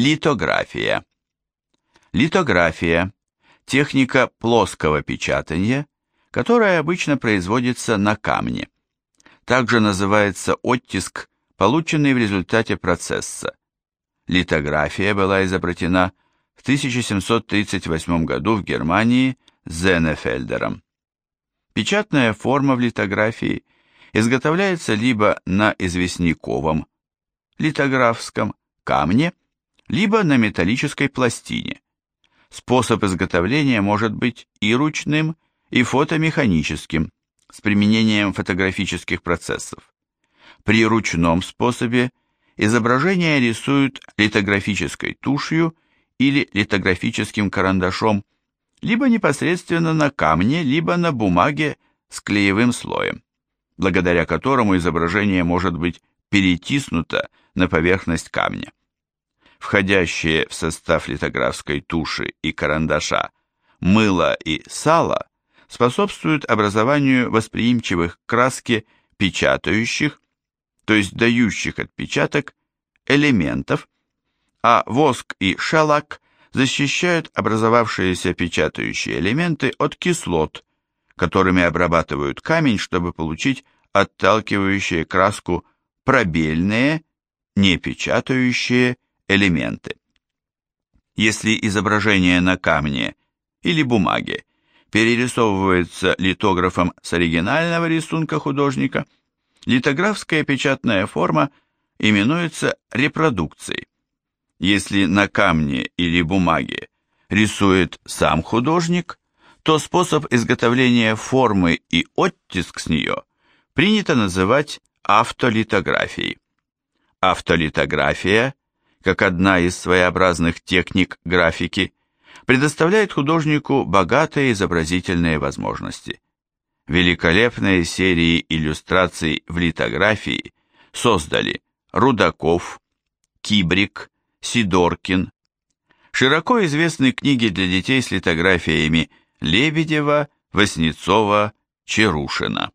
Литография. Литография – техника плоского печатания, которая обычно производится на камне. Также называется оттиск, полученный в результате процесса. Литография была изобретена в 1738 году в Германии Зенефельдером. Печатная форма в литографии изготовляется либо на известняковом, литографском камне, либо на металлической пластине. Способ изготовления может быть и ручным, и фотомеханическим, с применением фотографических процессов. При ручном способе изображение рисуют литографической тушью или литографическим карандашом, либо непосредственно на камне, либо на бумаге с клеевым слоем, благодаря которому изображение может быть перетиснуто на поверхность камня. Входящие в состав литографской туши и карандаша мыло и сало способствуют образованию восприимчивых к краске печатающих, то есть дающих отпечаток, элементов, а воск и шелак защищают образовавшиеся печатающие элементы от кислот, которыми обрабатывают камень, чтобы получить отталкивающие краску пробельные, не печатающие элементы. Если изображение на камне или бумаге перерисовывается литографом с оригинального рисунка художника, литографская печатная форма именуется репродукцией. Если на камне или бумаге рисует сам художник, то способ изготовления формы и оттиск с нее принято называть автолитографией. Автолитография, как одна из своеобразных техник графики, предоставляет художнику богатые изобразительные возможности. Великолепные серии иллюстраций в литографии создали Рудаков, Кибрик, Сидоркин. Широко известны книги для детей с литографиями Лебедева, Васнецова, Чарушина.